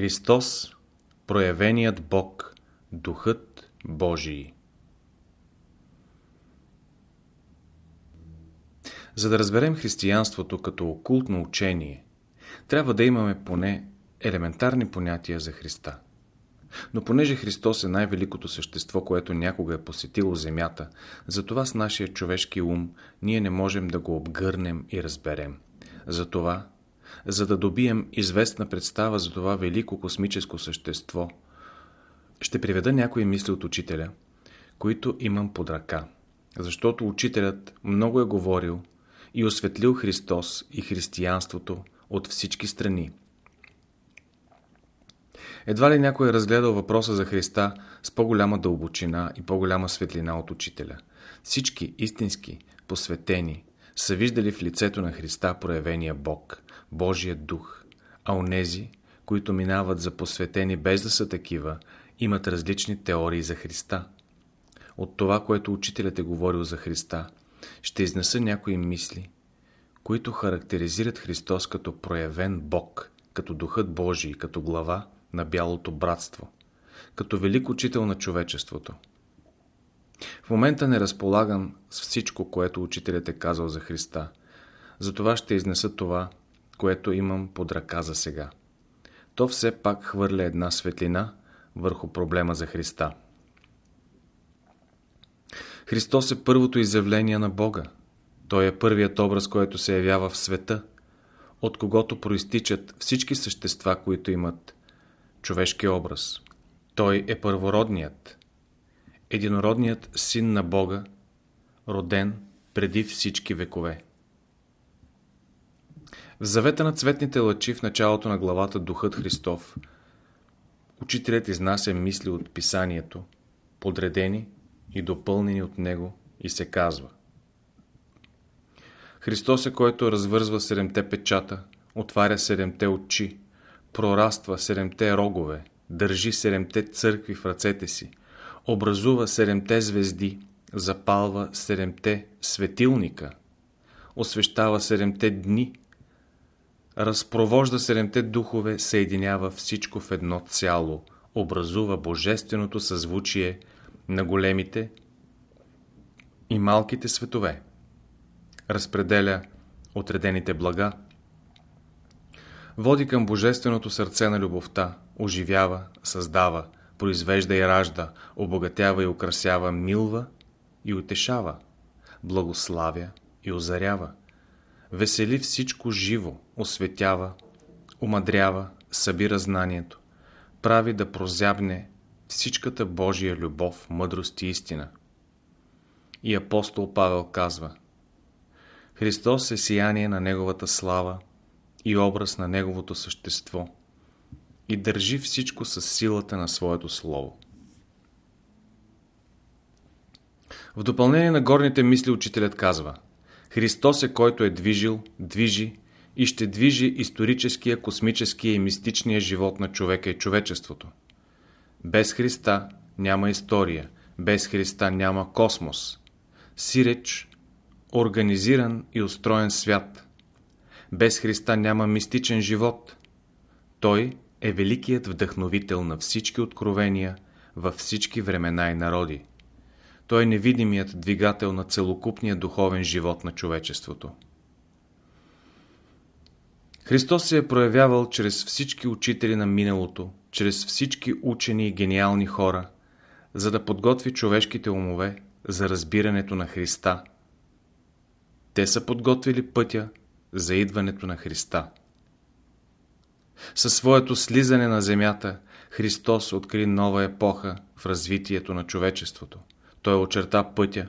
Христос, проявеният Бог, Духът Божий. За да разберем християнството като окултно учение, трябва да имаме поне елементарни понятия за Христа. Но понеже Христос е най-великото същество, което някога е посетило Земята, затова с нашия човешки ум ние не можем да го обгърнем и разберем. Затова за да добием известна представа за това велико космическо същество, ще приведа някои мисли от учителя, които имам под ръка, защото учителят много е говорил и осветлил Христос и християнството от всички страни. Едва ли някой е разгледал въпроса за Христа с по-голяма дълбочина и по-голяма светлина от учителя. Всички истински, посветени, са виждали в лицето на Христа проявения Бог, Божия дух, а онези, които минават за посветени без да са такива, имат различни теории за Христа. От това, което учителят е говорил за Христа, ще изнеса някои мисли, които характеризират Христос като проявен Бог, като Духът Божий, като глава на Бялото братство, като велик учител на човечеството. В момента не разполагам с всичко, което учителят е казал за Христа. Затова ще изнеса това, което имам под ръка за сега. То все пак хвърля една светлина върху проблема за Христа. Христос е първото изявление на Бога. Той е първият образ, който се явява в света, от когото проистичат всички същества, които имат човешки образ. Той е първородният, единородният син на Бога, роден преди всички векове. В завета на цветните лъчи в началото на главата Духът Христов, учителят изнася мисли от писанието, подредени и допълнени от него и се казва. Христос е който развързва седемте печата, отваря седемте очи, прораства седемте рогове, държи седемте църкви в ръцете си, образува седемте звезди, запалва седемте светилника, освещава седемте дни, разпровожда седемте духове, съединява всичко в едно цяло, образува божественото съзвучие на големите и малките светове, разпределя отредените блага, води към божественото сърце на любовта, оживява, създава, произвежда и ражда, обогатява и украсява, милва и утешава, благославя и озарява, весели всичко живо, осветява, умадрява, събира знанието, прави да прозябне всичката Божия любов, мъдрост и истина. И апостол Павел казва Христос е сияние на Неговата слава и образ на Неговото същество и държи всичко с силата на Своето Слово. В допълнение на горните мисли учителят казва – Христос е който е движил, движи и ще движи историческия, космическия и мистичния живот на човека и човечеството. Без Христа няма история, без Христа няма космос. Сиреч, организиран и устроен свят. Без Христа няма мистичен живот. Той е великият вдъхновител на всички откровения във всички времена и народи. Той е невидимият двигател на целокупния духовен живот на човечеството. Христос се е проявявал чрез всички учители на миналото, чрез всички учени и гениални хора, за да подготви човешките умове за разбирането на Христа. Те са подготвили пътя за идването на Христа. Със своето слизане на земята, Христос откри нова епоха в развитието на човечеството. Той очерта пътя,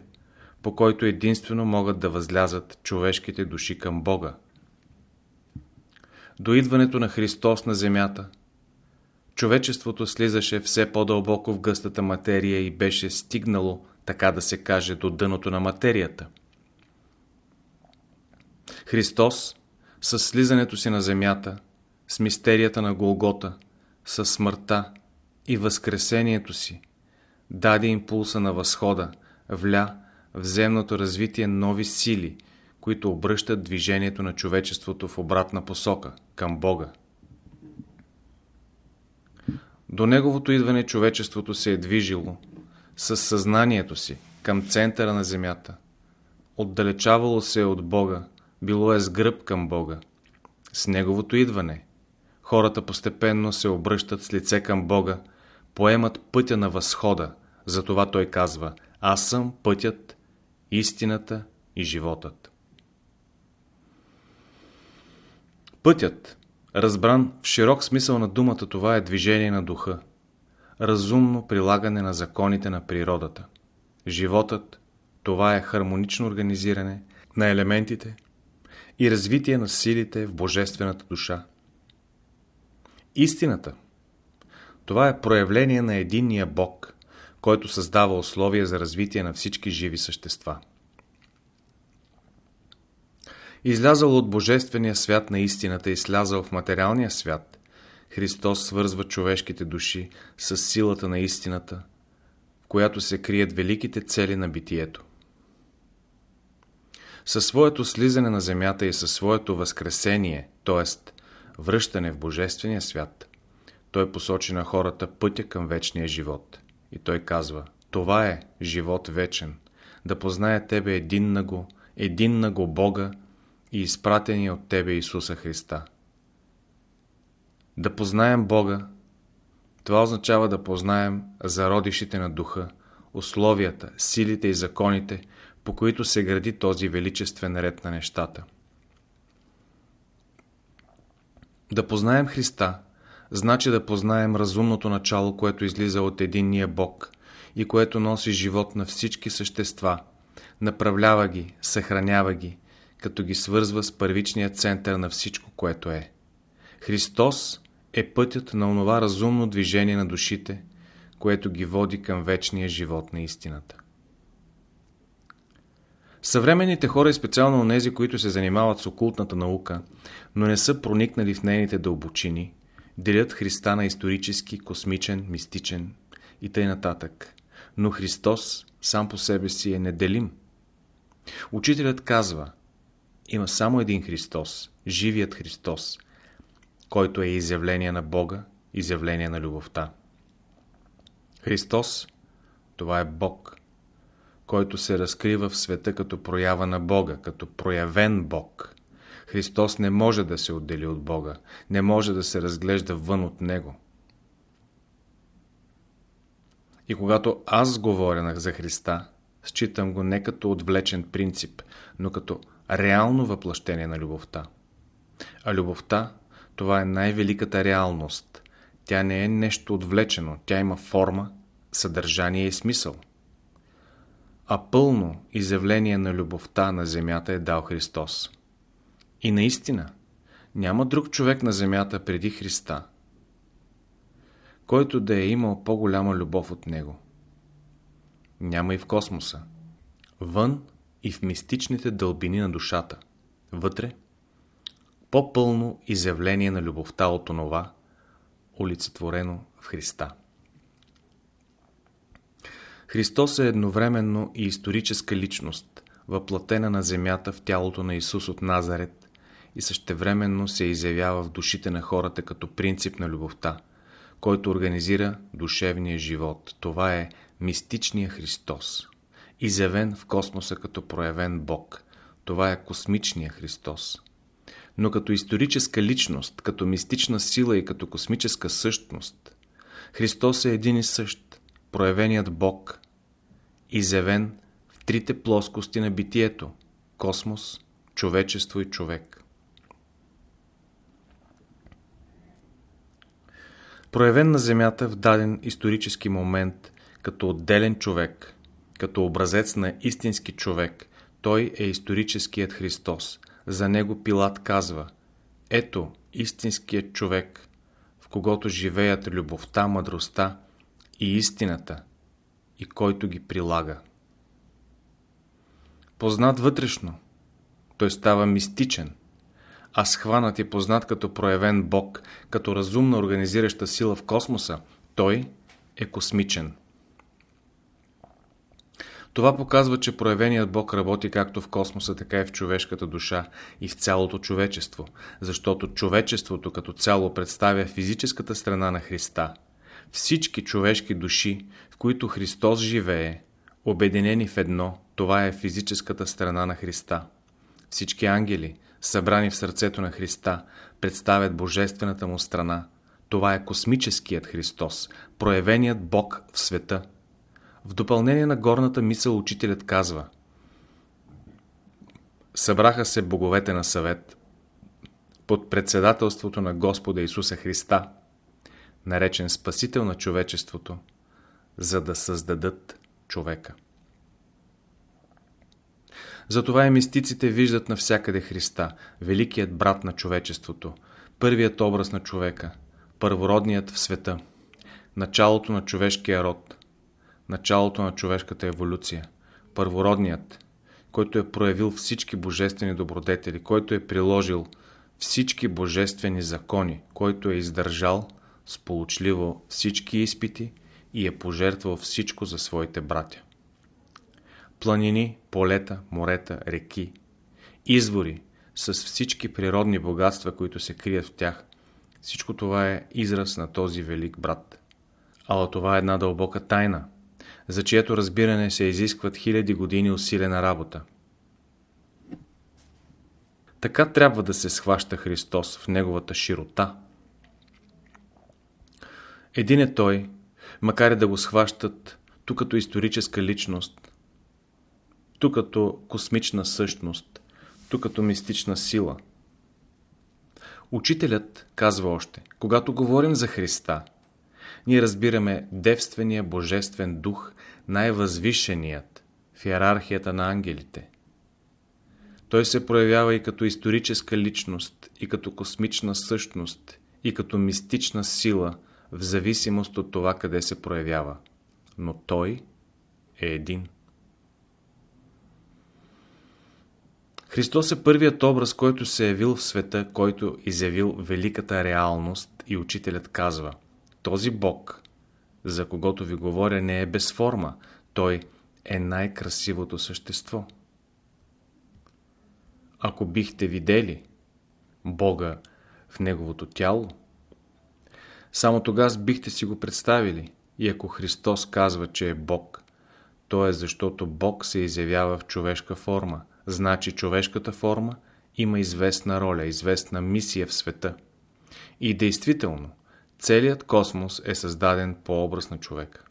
по който единствено могат да възлязат човешките души към Бога. До идването на Христос на земята, човечеството слизаше все по-дълбоко в гъстата материя и беше стигнало, така да се каже, до дъното на материята. Христос, с слизането си на земята, с мистерията на Голгота, с смъртта и възкресението си, даде импулса на възхода, вля в земното развитие нови сили, които обръщат движението на човечеството в обратна посока, към Бога. До неговото идване човечеството се е движило с съзнанието си към центъра на земята. Отдалечавало се е от Бога, било е с гръб към Бога. С неговото идване хората постепенно се обръщат с лице към Бога, поемат пътя на възхода, затова той казва «Аз съм пътят, истината и животът». Пътят, разбран в широк смисъл на думата, това е движение на духа, разумно прилагане на законите на природата. Животът, това е хармонично организиране на елементите и развитие на силите в божествената душа. Истината, това е проявление на единния Бог, който създава условия за развитие на всички живи същества. Излязъл от божествения свят на истината и слязал в материалния свят, Христос свързва човешките души с силата на истината, в която се крият великите цели на битието. Със своето слизане на земята и със своето възкресение, т.е. връщане в божествения свят, той посочи на хората пътя към вечния живот. И той казва, това е живот вечен, да познае Тебе един на един на Бога и изпратения от Тебе Исуса Христа. Да познаем Бога, това означава да познаем зародишите на духа, условията, силите и законите, по които се гради този величествен ред на нещата. Да познаем Христа, значи да познаем разумното начало, което излиза от единния Бог и което носи живот на всички същества, направлява ги, съхранява ги, като ги свързва с първичния център на всичко, което е. Христос е пътят на онова разумно движение на душите, което ги води към вечния живот на истината. Съвременните хора и специално онези, които се занимават с окултната наука, но не са проникнали в нейните дълбочини, делят Христа на исторически, космичен, мистичен и тъй нататък. Но Христос сам по себе си е неделим. Учителят казва, има само един Христос, живият Христос, който е изявление на Бога, изявление на любовта. Христос, това е Бог, който се разкрива в света като проява на Бога, като проявен Бог. Христос не може да се отдели от Бога, не може да се разглежда вън от Него. И когато аз говоря за Христа, считам го не като отвлечен принцип, но като реално въплъщение на любовта. А любовта, това е най-великата реалност. Тя не е нещо отвлечено, тя има форма, съдържание и смисъл. А пълно изявление на любовта на земята е дал Христос. И наистина, няма друг човек на земята преди Христа, който да е имал по-голяма любов от Него. Няма и в космоса. Вън и в мистичните дълбини на душата. Вътре по-пълно изявление на любовта от онова, олицетворено в Христа. Христос е едновременно и историческа личност, въплатена на земята в тялото на Исус от Назарет и същевременно се изявява в душите на хората като принцип на любовта, който организира душевния живот. Това е мистичния Христос, изявен в космоса като проявен Бог. Това е космичния Христос. Но като историческа личност, като мистична сила и като космическа същност, Христос е един и същ, проявеният Бог, изявен в трите плоскости на битието – космос, човечество и човек. Проявен на Земята в даден исторически момент като отделен човек, като образец на истински човек, той е историческият Христос. За него Пилат казва Ето истинският човек, в когото живеят любовта, мъдростта и истината, и който ги прилага. Познат вътрешно, той става мистичен, а схванат и познат като проявен Бог, като разумно организираща сила в космоса, той е космичен. Това показва, че проявеният Бог работи както в космоса, така и в човешката душа и в цялото човечество, защото човечеството като цяло представя физическата страна на Христа. Всички човешки души, в които Христос живее, обединени в едно, това е физическата страна на Христа. Всички ангели, събрани в сърцето на Христа, представят божествената му страна. Това е космическият Христос, проявеният Бог в света. В допълнение на горната мисъл учителят казва Събраха се боговете на съвет под председателството на Господа Исуса Христа, наречен Спасител на човечеството, за да създадат човека. Затова и мистиците виждат навсякъде Христа, великият брат на човечеството, първият образ на човека, първородният в света, началото на човешкия род, началото на човешката еволюция, първородният, който е проявил всички божествени добродетели, който е приложил всички божествени закони, който е издържал сполучливо всички изпити и е пожертвал всичко за своите братя. Планини, полета, морета, реки, извори с всички природни богатства, които се крият в тях, всичко това е израз на този велик брат. Ала това е една дълбока тайна, за чието разбиране се изискват хиляди години усилена работа. Така трябва да се схваща Христос в Неговата широта. Един е Той, макар и да го схващат тук като историческа личност, тук като космична същност, тук като мистична сила. Учителят казва още, когато говорим за Христа, ние разбираме девствения божествен дух, най-възвишеният в иерархията на ангелите. Той се проявява и като историческа личност, и като космична същност, и като мистична сила, в зависимост от това къде се проявява. Но Той е един. Христос е първият образ, който се е явил в света, който изявил великата реалност и учителят казва Този Бог, за когото ви говоря, не е без форма. Той е най-красивото същество. Ако бихте видели Бога в Неговото тяло, само тогава бихте си го представили. И ако Христос казва, че е Бог, то е защото Бог се изявява в човешка форма. Значи човешката форма има известна роля, известна мисия в света. И действително, целият космос е създаден по образ на човека.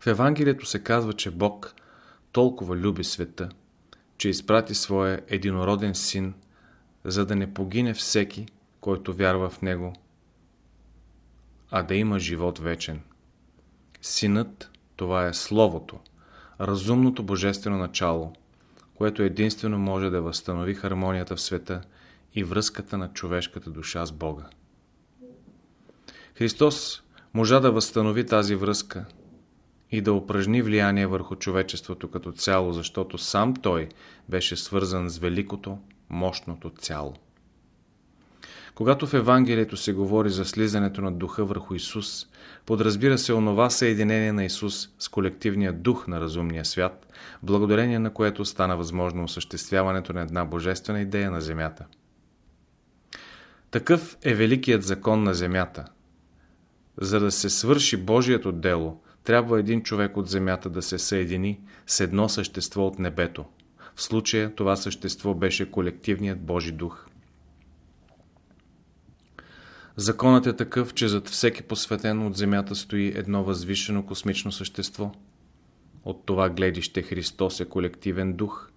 В Евангелието се казва, че Бог толкова люби света, че изпрати своя единороден син, за да не погине всеки, който вярва в него, а да има живот вечен. Синът, това е Словото, разумното божествено начало, което единствено може да възстанови хармонията в света и връзката на човешката душа с Бога. Христос можа да възстанови тази връзка и да упражни влияние върху човечеството като цяло, защото сам Той беше свързан с великото, мощното цяло. Когато в Евангелието се говори за слизането на духа върху Исус, подразбира се онова съединение на Исус с колективния дух на разумния свят, благодарение на което стана възможно осъществяването на една божествена идея на земята. Такъв е великият закон на земята. За да се свърши Божието дело, трябва един човек от земята да се съедини с едно същество от небето. В случая това същество беше колективният Божи дух. Законът е такъв, че зад всеки посветен от земята стои едно възвишено космично същество. От това гледище Христос е колективен дух.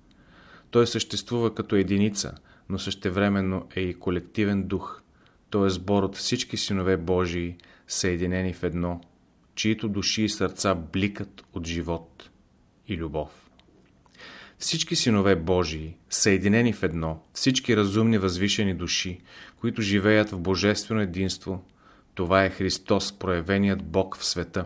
Той съществува като единица, но същевременно е и колективен дух. Той е сбор от всички синове Божии, съединени в едно, чието души и сърца бликат от живот и любов. Всички синове Божии, съединени в едно, всички разумни възвишени души, които живеят в божествено единство, това е Христос, проявеният Бог в света.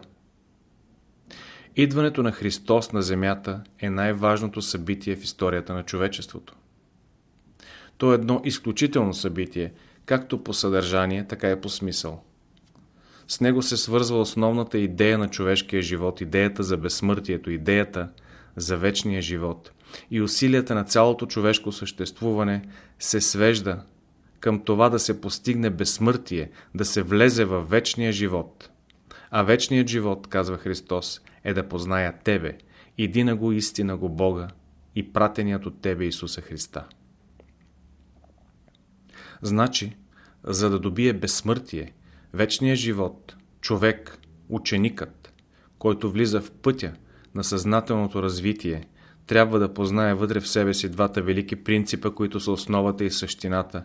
Идването на Христос на земята е най-важното събитие в историята на човечеството. То е едно изключително събитие, както по съдържание, така и по смисъл. С него се свързва основната идея на човешкия живот, идеята за безсмъртието, идеята за вечния живот. И усилията на цялото човешко съществуване се свежда към това да се постигне безсмъртие, да се влезе в вечния живот. А вечният живот, казва Христос, е да позная Тебе, едина го истина го Бога и пратеният от Тебе Исуса Христа. Значи, за да добие безсмъртие, вечния живот, човек, ученикът, който влиза в пътя на съзнателното развитие, трябва да познае вътре в себе си двата велики принципа, които са основата и същината,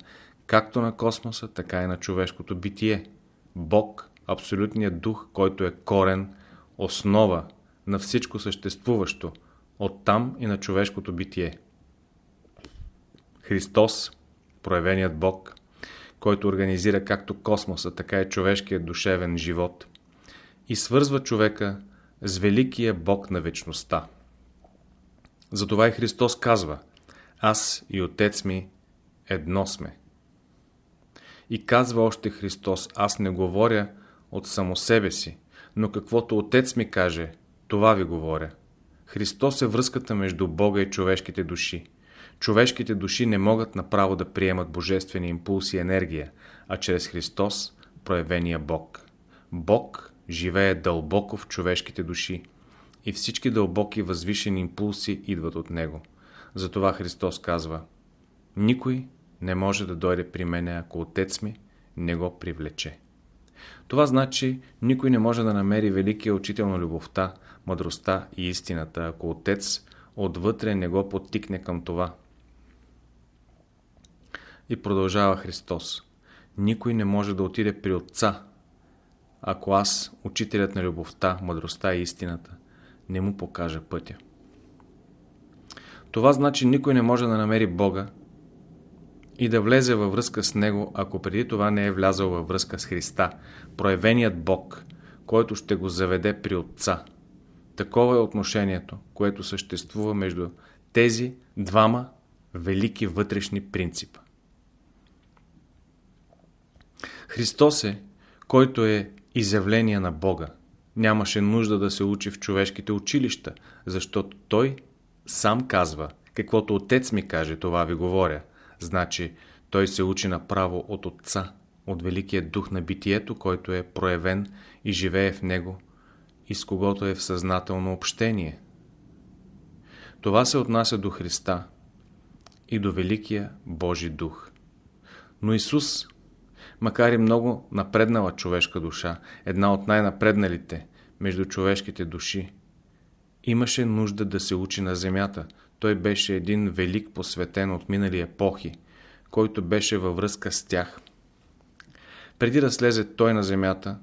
както на космоса, така и на човешкото битие. Бог, абсолютният дух, който е корен, основа на всичко съществуващо, оттам и на човешкото битие. Христос, проявеният Бог, който организира както космоса, така и човешкият душевен живот и свързва човека с великия Бог на вечността. Затова и Христос казва Аз и Отец ми едно сме. И казва още Христос Аз не говоря от само себе си, но каквото Отец ми каже, това ви говоря. Христос е връзката между Бога и човешките души. Човешките души не могат направо да приемат божествени импулси и енергия, а чрез Христос проявения Бог. Бог живее дълбоко в човешките души и всички дълбоки възвишени импулси идват от Него. Затова Христос казва Никой не може да дойде при мене, ако Отец ми не го привлече. Това значи, никой не може да намери великия учител на любовта, мъдростта и истината, ако Отец отвътре не го подтикне към това. И продължава Христос. Никой не може да отиде при Отца, ако аз, учителят на любовта, мъдростта и истината, не му покажа пътя. Това значи никой не може да намери Бога и да влезе във връзка с Него, ако преди това не е влязъл във връзка с Христа, проявеният Бог, който ще го заведе при Отца. Такова е отношението, което съществува между тези двама велики вътрешни принципа. Христос е, който е изявление на Бога. Нямаше нужда да се учи в човешките училища, защото Той сам казва, каквото Отец ми каже, това ви говоря. Значи, Той се учи направо от Отца, от Великия Дух на битието, който е проявен и живее в Него и с когото е в съзнателно общение. Това се отнася до Христа и до Великия Божи Дух. Но Исус макар и много напреднала човешка душа, една от най-напредналите между човешките души, имаше нужда да се учи на земята. Той беше един велик посветен от минали епохи, който беше във връзка с тях. Преди да слезе той на земята,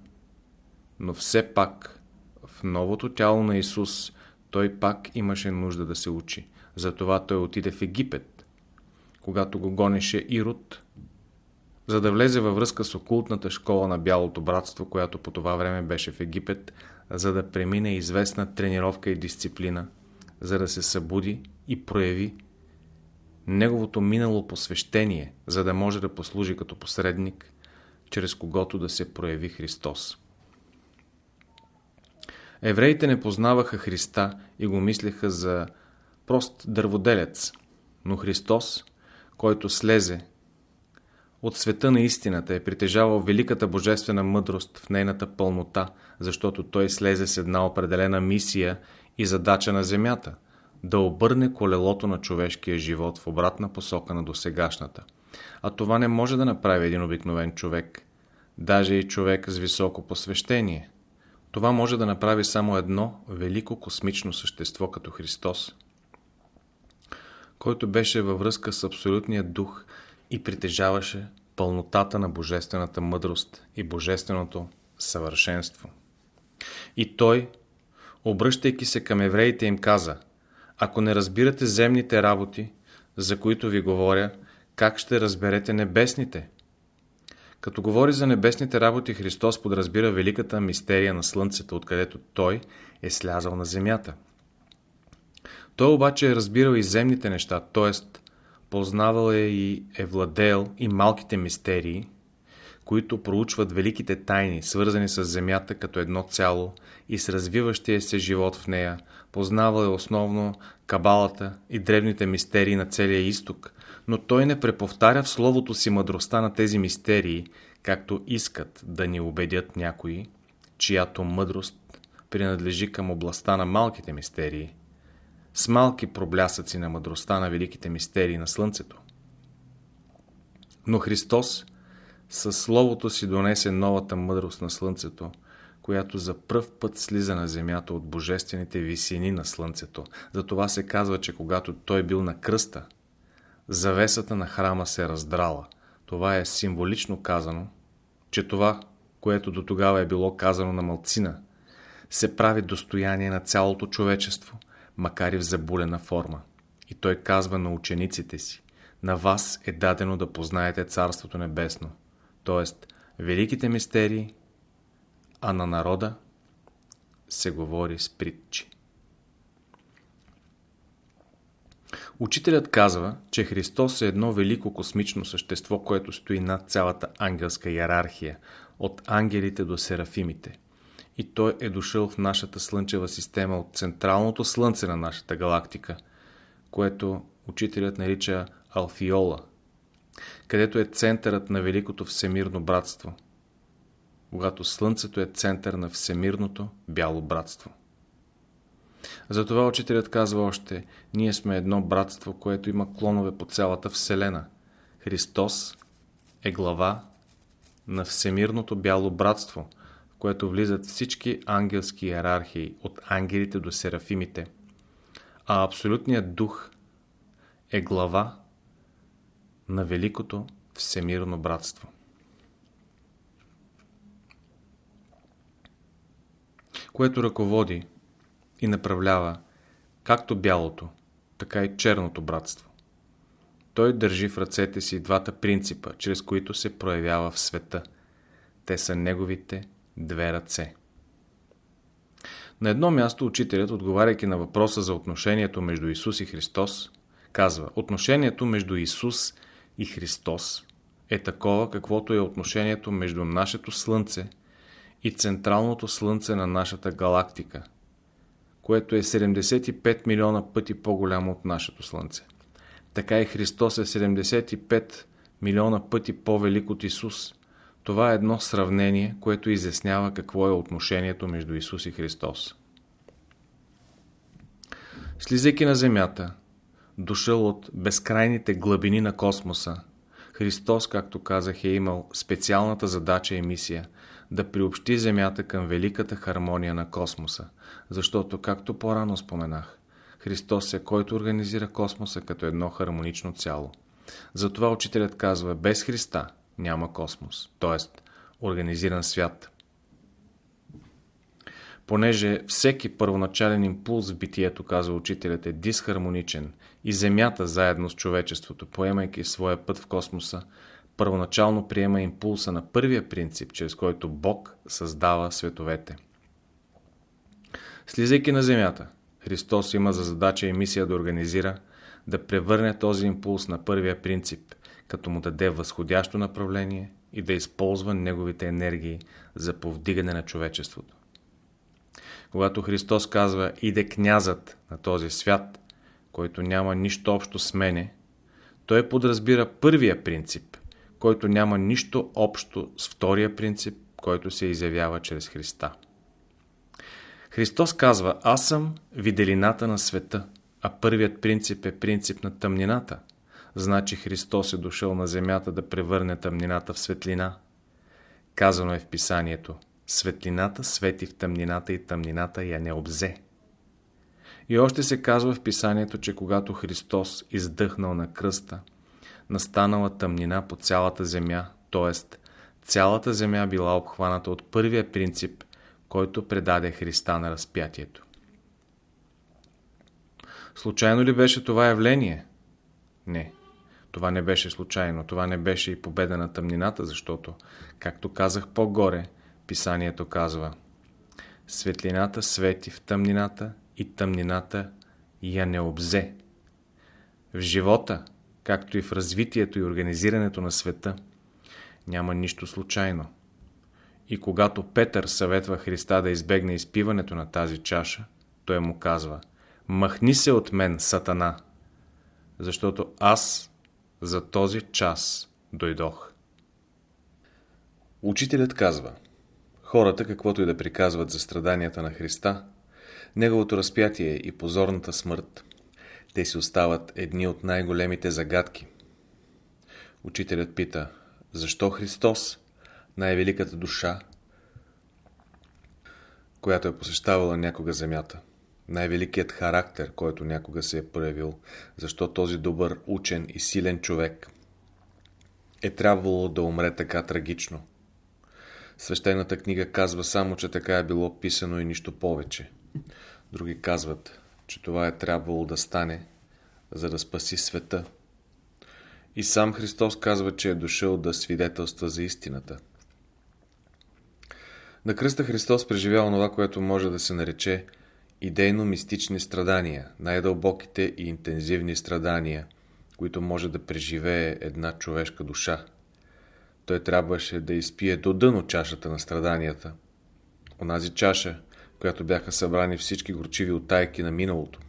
но все пак в новото тяло на Исус той пак имаше нужда да се учи. Затова той отиде в Египет, когато го гонеше Ирод, за да влезе във връзка с окултната школа на Бялото братство, която по това време беше в Египет, за да премине известна тренировка и дисциплина, за да се събуди и прояви неговото минало посвещение, за да може да послужи като посредник, чрез когото да се прояви Христос. Евреите не познаваха Христа и го мислеха за прост дърводелец, но Христос, който слезе от света на истината е притежавал великата божествена мъдрост в нейната пълнота, защото той слезе с една определена мисия и задача на земята – да обърне колелото на човешкия живот в обратна посока на досегашната. А това не може да направи един обикновен човек, даже и човек с високо посвещение. Това може да направи само едно велико космично същество като Христос, който беше във връзка с абсолютния дух – и притежаваше пълнотата на божествената мъдрост и божественото съвършенство. И той, обръщайки се към евреите, им каза, ако не разбирате земните работи, за които ви говоря, как ще разберете небесните? Като говори за небесните работи, Христос подразбира великата мистерия на Слънцето, откъдето Той е слязал на земята. Той обаче е разбирал и земните неща, т.е. Познавал е и е владеел и малките мистерии, които проучват великите тайни, свързани с Земята като едно цяло и с развиващия се живот в нея. Познавал е основно кабалата и древните мистерии на целия изток, но той не преповтаря в словото си мъдростта на тези мистерии, както искат да ни убедят някои, чиято мъдрост принадлежи към областта на малките мистерии, с малки проблясъци на мъдростта на великите мистерии на Слънцето. Но Христос със Словото си донесе новата мъдрост на Слънцето, която за пръв път слиза на земята от божествените висини на Слънцето. Затова се казва, че когато той бил на кръста, завесата на храма се раздрала. Това е символично казано, че това, което до тогава е било казано на мълцина, се прави достояние на цялото човечество, макар и в забулена форма. И той казва на учениците си, на вас е дадено да познаете Царството Небесно, т.е. великите мистерии, а на народа се говори с притчи. Учителят казва, че Христос е едно велико космично същество, което стои над цялата ангелска иерархия, от ангелите до серафимите. И той е дошъл в нашата слънчева система от централното слънце на нашата галактика, което учителят нарича Алфиола, където е центърът на великото всемирно братство, когато слънцето е център на всемирното бяло братство. Затова учителят казва още, ние сме едно братство, което има клонове по цялата Вселена. Христос е глава на Всемирното бяло братство, в което влизат всички ангелски иерархии, от ангелите до серафимите. А Абсолютният дух е глава на Великото Всемирно братство. Което ръководи и направлява както бялото, така и черното братство. Той държи в ръцете си двата принципа, чрез които се проявява в света. Те са неговите две ръце. На едно място учителят, отговаряйки на въпроса за отношението между Исус и Христос, казва Отношението между Исус и Христос е такова, каквото е отношението между нашето Слънце и централното Слънце на нашата галактика – което е 75 милиона пъти по-голямо от нашето Слънце. Така и Христос е 75 милиона пъти по-велик от Исус. Това е едно сравнение, което изяснява какво е отношението между Исус и Христос. Слизайки на земята, дошъл от безкрайните глъбини на космоса, Христос, както казах, е имал специалната задача и мисия да приобщи Земята към великата хармония на космоса, защото, както по-рано споменах, Христос е който организира космоса като едно хармонично цяло. Затова учителят казва, без Христа няма космос, т.е. организиран свят. Понеже всеки първоначален импулс в битието, казва учителят, е дисхармоничен и Земята заедно с човечеството, поемайки своя път в космоса, първоначално приема импулса на първия принцип, чрез който Бог създава световете. Слизайки на земята, Христос има за задача и мисия да организира, да превърне този импулс на първия принцип, като му даде възходящо направление и да използва неговите енергии за повдигане на човечеството. Когато Христос казва «Иде князът на този свят», който няма нищо общо с мене, той подразбира първия принцип, който няма нищо общо с втория принцип, който се изявява чрез Христа. Христос казва, аз съм виделината на света, а първият принцип е принцип на тъмнината. Значи Христос е дошъл на земята да превърне тъмнината в светлина. Казано е в писанието, светлината свети в тъмнината и тъмнината я не обзе. И още се казва в писанието, че когато Христос издъхнал на кръста, настанала тъмнина по цялата земя, т.е. цялата земя била обхваната от първия принцип, който предаде Христа на разпятието. Случайно ли беше това явление? Не. Това не беше случайно. Това не беше и победа на тъмнината, защото, както казах по-горе, писанието казва Светлината свети в тъмнината и тъмнината я не обзе. В живота както и в развитието и организирането на света, няма нищо случайно. И когато Петър съветва Христа да избегне изпиването на тази чаша, той му казва «Махни се от мен, Сатана, защото аз За този час дойдох. Учителят казва Хората, каквото и да приказват за страданията на Христа, Неговото разпятие и позорната смърт, те си остават едни от най-големите загадки. Учителят пита, защо Христос, най-великата душа, която е посещавала някога земята, най-великият характер, който някога се е проявил, защо този добър, учен и силен човек е трябвало да умре така трагично. Свещената книга казва само, че така е било писано и нищо повече. Други казват, че това е трябвало да стане, за да спаси света. И сам Христос казва, че е дошъл да свидетелства за истината. На кръста Христос преживя онова, което може да се нарече идейно-мистични страдания, най-дълбоките и интензивни страдания, които може да преживее една човешка душа. Той трябваше да изпие до дъно чашата на страданията. Онази чаша, която бяха събрани всички горчиви оттайки на миналото.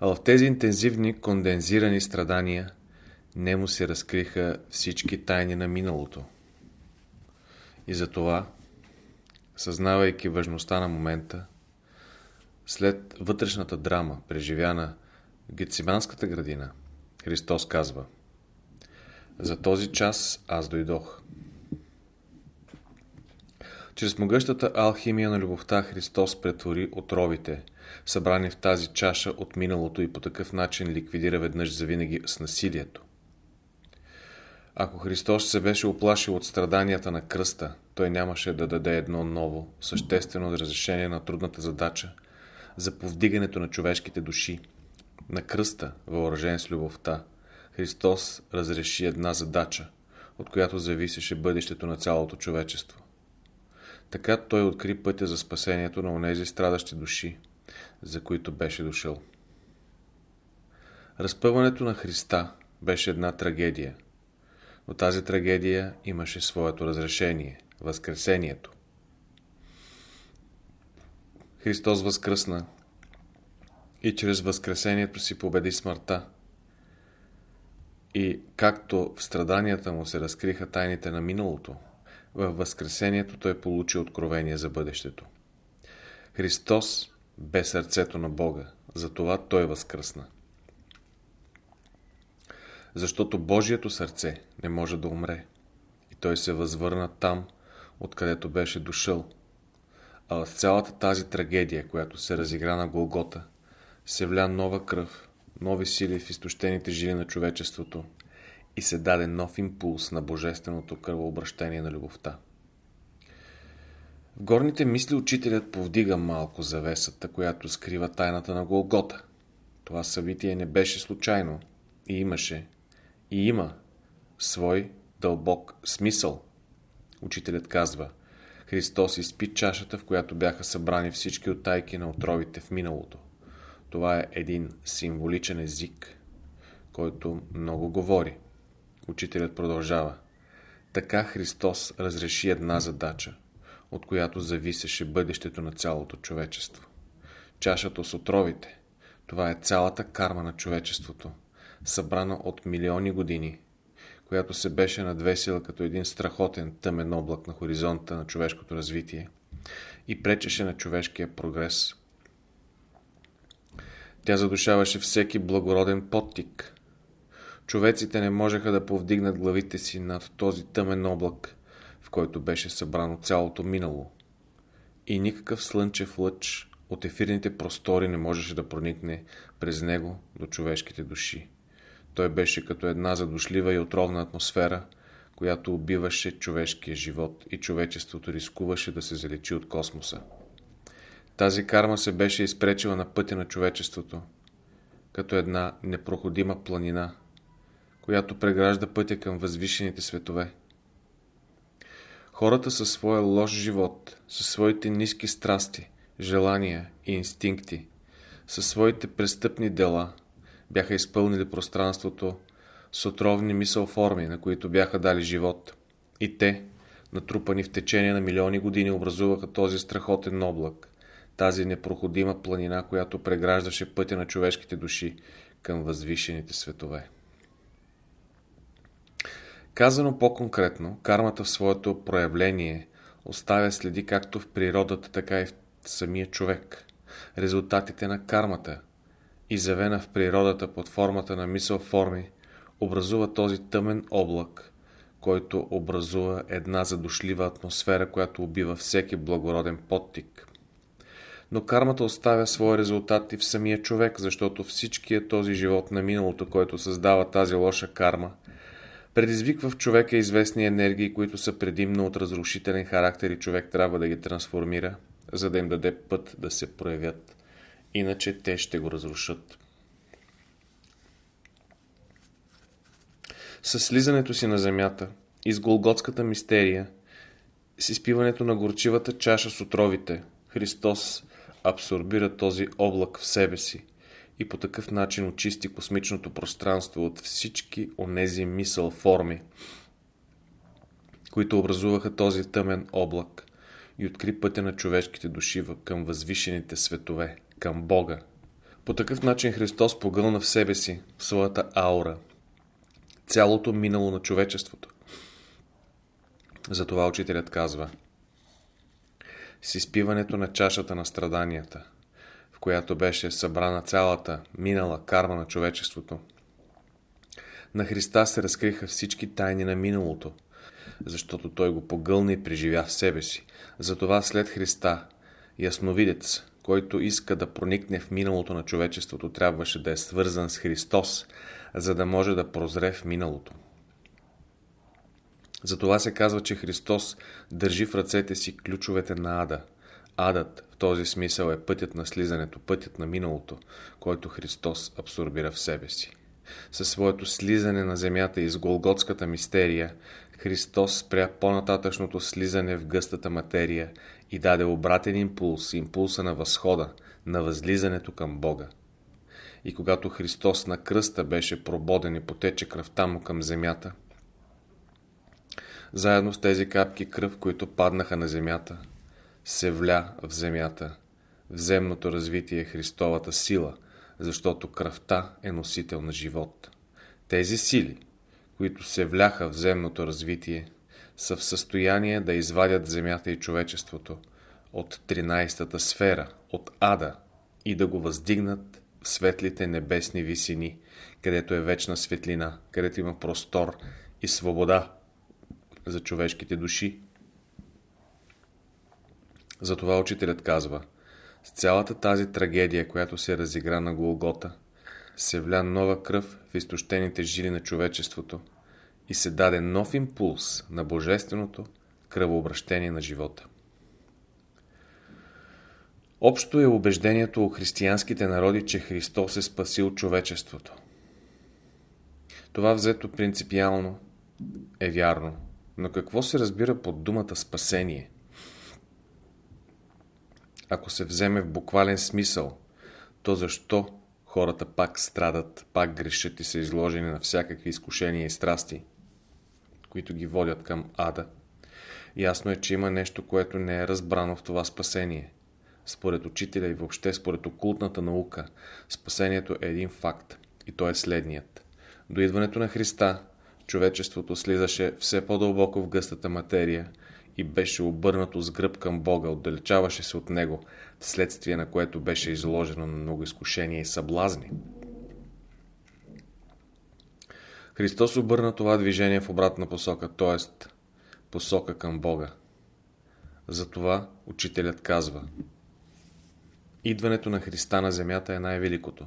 А в тези интензивни кондензирани страдания не му се разкриха всички тайни на миналото. И затова, съзнавайки важността на момента, след вътрешната драма, преживяна в Гециманската градина, Христос казва За този час аз дойдох. Чрез могъщата алхимия на любовта Христос претвори отровите, събрани в тази чаша от миналото и по такъв начин ликвидира веднъж завинаги с насилието. Ако Христос се беше оплашил от страданията на кръста, той нямаше да даде едно ново, съществено разрешение на трудната задача за повдигането на човешките души. На кръста, въоръжен с любовта, Христос разреши една задача, от която зависеше бъдещето на цялото човечество. Така той откри пътя за спасението на онези страдащи души, за които беше дошъл. Разпъването на Христа беше една трагедия, но тази трагедия имаше своето разрешение – Възкресението. Христос възкръсна и чрез Възкресението си победи смъртта. И както в страданията му се разкриха тайните на миналото – във Възкресението той получи откровение за бъдещето. Христос бе сърцето на Бога, затова той възкръсна. Защото Божието сърце не може да умре и той се възвърна там, откъдето беше дошъл. А в цялата тази трагедия, която се разигра на Голгота, се вля нова кръв, нови сили в изтощените жили на човечеството – и се даде нов импулс на божественото кръвообращение на любовта. В горните мисли учителят повдига малко завесата, която скрива тайната на Голгота. Това събитие не беше случайно и имаше и има свой дълбок смисъл. Учителят казва, Христос изпи чашата, в която бяха събрани всички оттайки на отровите в миналото. Това е един символичен език, който много говори. Учителят продължава. Така Христос разреши една задача, от която зависеше бъдещето на цялото човечество. Чашата с отровите, това е цялата карма на човечеството, събрана от милиони години, която се беше надвесила като един страхотен тъмен облак на хоризонта на човешкото развитие и пречеше на човешкия прогрес. Тя задушаваше всеки благороден подтик, Човеците не можеха да повдигнат главите си над този тъмен облак, в който беше събрано цялото минало. И никакъв слънчев лъч от ефирните простори не можеше да проникне през него до човешките души. Той беше като една задушлива и отровна атмосфера, която убиваше човешкия живот и човечеството рискуваше да се залечи от космоса. Тази карма се беше изпречила на пътя на човечеството, като една непроходима планина – която прегражда пътя към възвишените светове. Хората със своя лош живот, със своите ниски страсти, желания и инстинкти, със своите престъпни дела, бяха изпълнили пространството с отровни мисъл форми, на които бяха дали живот. И те, натрупани в течение на милиони години, образуваха този страхотен облак, тази непроходима планина, която преграждаше пътя на човешките души към възвишените светове. Казано по-конкретно, кармата в своето проявление оставя следи както в природата, така и в самия човек. Резултатите на кармата, изявена в природата под формата на мисъл форми, образува този тъмен облак, който образува една задушлива атмосфера, която убива всеки благороден подтик. Но кармата оставя своя резултат и в самия човек, защото всичкият този живот на миналото, който създава тази лоша карма, предизвиква в човека известни енергии, които са предимно от разрушителен характер и човек трябва да ги трансформира, за да им даде път да се проявят. Иначе те ще го разрушат. С слизането си на земята, из Голготската мистерия, с изпиването на горчивата чаша с отровите, Христос абсорбира този облак в себе си и по такъв начин очисти космичното пространство от всички онези мисъл форми, които образуваха този тъмен облак и откри пътя на човешките души към възвишените светове, към Бога. По такъв начин Христос погълна в себе си, в своята аура, цялото минало на човечеството. Затова учителят казва С изпиването на чашата на страданията, която беше събрана цялата минала карма на човечеството, на Христа се разкриха всички тайни на миналото, защото Той го погълна и преживя в себе си. Затова след Христа, ясновидец, който иска да проникне в миналото на човечеството, трябваше да е свързан с Христос, за да може да прозре в миналото. Затова се казва, че Христос държи в ръцете си ключовете на ада. Адът в този смисъл е пътят на слизането, пътят на миналото, който Христос абсорбира в себе си. Със своето слизане на земята из Голготската мистерия, Христос спря по-нататъчното слизане в гъстата материя и даде обратен импулс, импулса на възхода, на възлизането към Бога. И когато Христос на кръста беше прободен и потече кръвта му към земята, заедно с тези капки кръв, които паднаха на земята, се вля в земята, в земното развитие Христовата сила, защото кръвта е носител на живот. Тези сили, които се вляха в земното развитие, са в състояние да извадят земята и човечеството от 13-та сфера, от ада и да го въздигнат в светлите небесни висини, където е вечна светлина, където има простор и свобода за човешките души. Затова учителят казва, с цялата тази трагедия, която се разигра на Голгота, се вля нова кръв в изтощените жили на човечеството и се даде нов импулс на божественото кръвообращение на живота. Общо е убеждението у християнските народи, че Христос е спасил човечеството. Това взето принципиално е вярно, но какво се разбира под думата спасение? Ако се вземе в буквален смисъл, то защо хората пак страдат, пак грешат и са изложени на всякакви изкушения и страсти, които ги водят към ада? Ясно е, че има нещо, което не е разбрано в това спасение. Според учителя и въобще според окултната наука, спасението е един факт и то е следният. До идването на Христа, човечеството слизаше все по-дълбоко в гъстата материя и беше обърнато с гръб към Бога, отдалечаваше се от Него, вследствие на което беше изложено на много изкушения и съблазни. Христос обърна това движение в обратна посока, т.е. посока към Бога. Затова учителят казва Идването на Христа на земята е най-великото,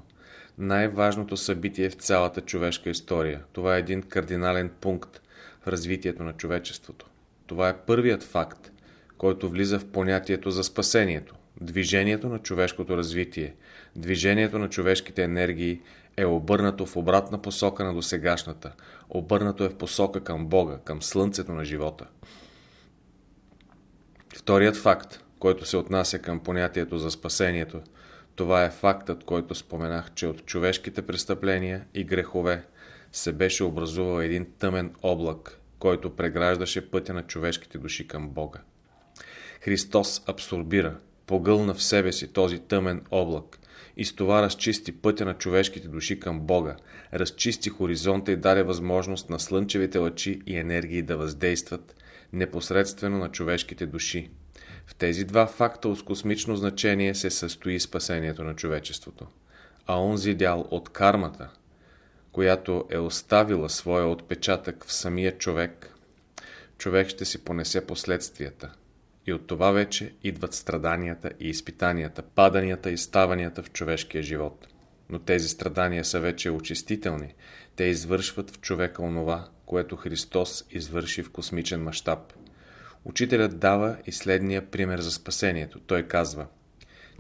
най-важното събитие в цялата човешка история. Това е един кардинален пункт в развитието на човечеството. Това е първият факт, който влиза в понятието за спасението. Движението на човешкото развитие, движението на човешките енергии е обърнато в обратна посока на досегашната. Обърнато е в посока към Бога, към Слънцето на живота. Вторият факт, който се отнася към понятието за спасението, това е фактът, който споменах, че от човешките престъпления и грехове се беше образувал един тъмен облак, който преграждаше пътя на човешките души към Бога. Христос абсорбира, погълна в себе си този тъмен облак и с това разчисти пътя на човешките души към Бога, разчисти хоризонта и даде възможност на слънчевите лъчи и енергии да въздействат непосредствено на човешките души. В тези два факта с космично значение се състои спасението на човечеството. А онзи дял от кармата, която е оставила своя отпечатък в самия човек, човек ще си понесе последствията. И от това вече идват страданията и изпитанията, паданията и ставанията в човешкия живот. Но тези страдания са вече очистителни. Те извършват в човека онова, което Христос извърши в космичен мащаб. Учителят дава и следния пример за спасението. Той казва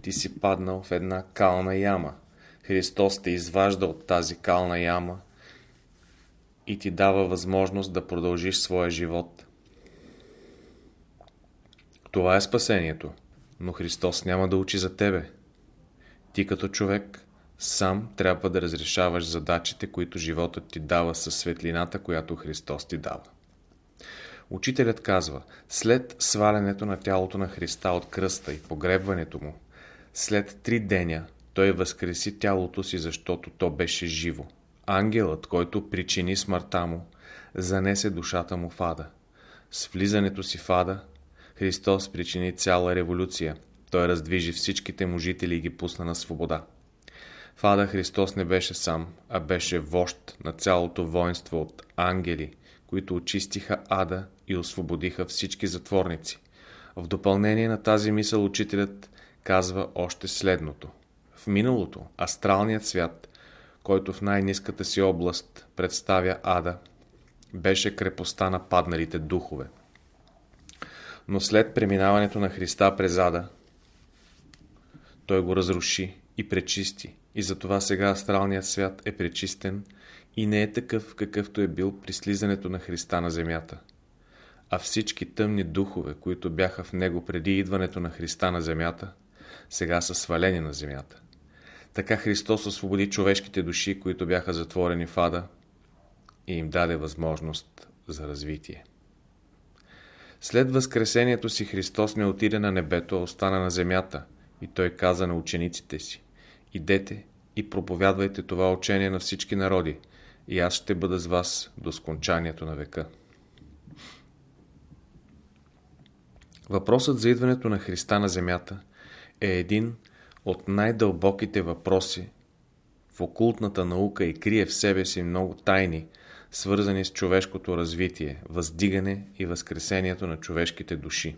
Ти си паднал в една кална яма. Христос те изважда от тази кална яма и ти дава възможност да продължиш своя живот. Това е спасението, но Христос няма да учи за тебе. Ти като човек сам трябва да разрешаваш задачите, които животът ти дава със светлината, която Христос ти дава. Учителят казва, след свалянето на тялото на Христа от кръста и погребването му, след три деня той възкреси тялото си, защото то беше живо. Ангелът, който причини смъртта му, занесе душата му в ада. С влизането си в ада, Христос причини цяла революция. Той раздвижи всичките му жители и ги пусна на свобода. В ада Христос не беше сам, а беше вожд на цялото воинство от ангели, които очистиха ада и освободиха всички затворници. В допълнение на тази мисъл учителят казва още следното. В миналото астралният свят, който в най-низката си област представя ада, беше крепостта на падналите духове. Но след преминаването на Христа през ада, той го разруши и пречисти, и затова сега астралният свят е пречистен и не е такъв, какъвто е бил при слизането на Христа на земята. А всички тъмни духове, които бяха в него преди идването на Христа на земята, сега са свалени на земята. Така Христос освободи човешките души, които бяха затворени в ада и им даде възможност за развитие. След възкресението си Христос не отиде на небето, а остана на земята и Той каза на учениците си Идете и проповядвайте това учение на всички народи и аз ще бъда с вас до скончанието на века. Въпросът за идването на Христа на земята е един от най-дълбоките въпроси в окултната наука и крие в себе си много тайни, свързани с човешкото развитие, въздигане и възкресението на човешките души.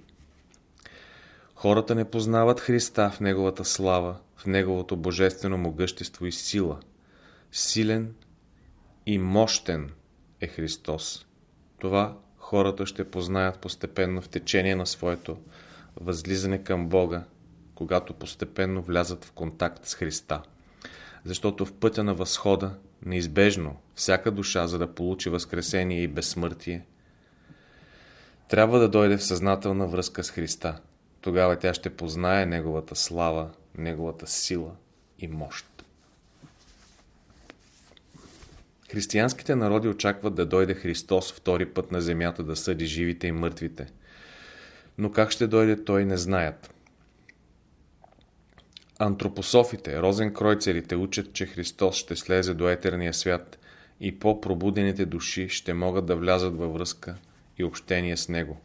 Хората не познават Христа в Неговата слава, в Неговото божествено могъщество и сила. Силен и мощен е Христос. Това хората ще познаят постепенно в течение на своето възлизане към Бога, когато постепенно влязат в контакт с Христа. Защото в пътя на възхода, неизбежно, всяка душа, за да получи възкресение и безсмъртие, трябва да дойде в съзнателна връзка с Христа. Тогава тя ще познае Неговата слава, Неговата сила и мощ. Християнските народи очакват да дойде Христос втори път на земята да съди живите и мъртвите. Но как ще дойде той не знаят. Антропософите, розенкройцерите учат, че Христос ще слезе до етерния свят и по-пробудените души ще могат да влязат във връзка и общение с Него.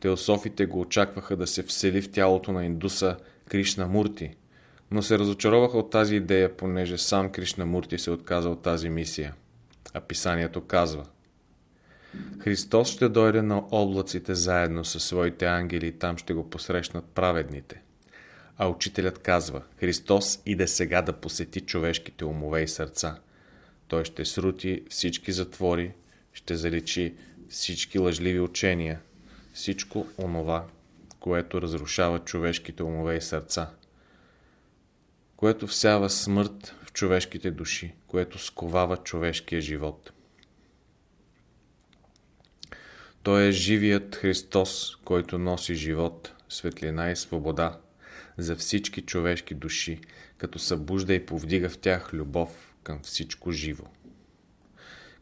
Теософите го очакваха да се всели в тялото на индуса Кришна Мурти, но се разочароваха от тази идея, понеже сам Кришна Мурти се отказа от тази мисия. А писанието казва Христос ще дойде на облаците заедно със своите ангели и там ще го посрещнат праведните. А учителят казва Христос иде сега да посети човешките умове и сърца. Той ще срути всички затвори, ще заличи всички лъжливи учения, всичко онова, което разрушава човешките умове и сърца, което всява смърт в човешките души, което сковава човешкия живот. Той е живият Христос, който носи живот, светлина и свобода за всички човешки души, като събужда и повдига в тях любов към всичко живо.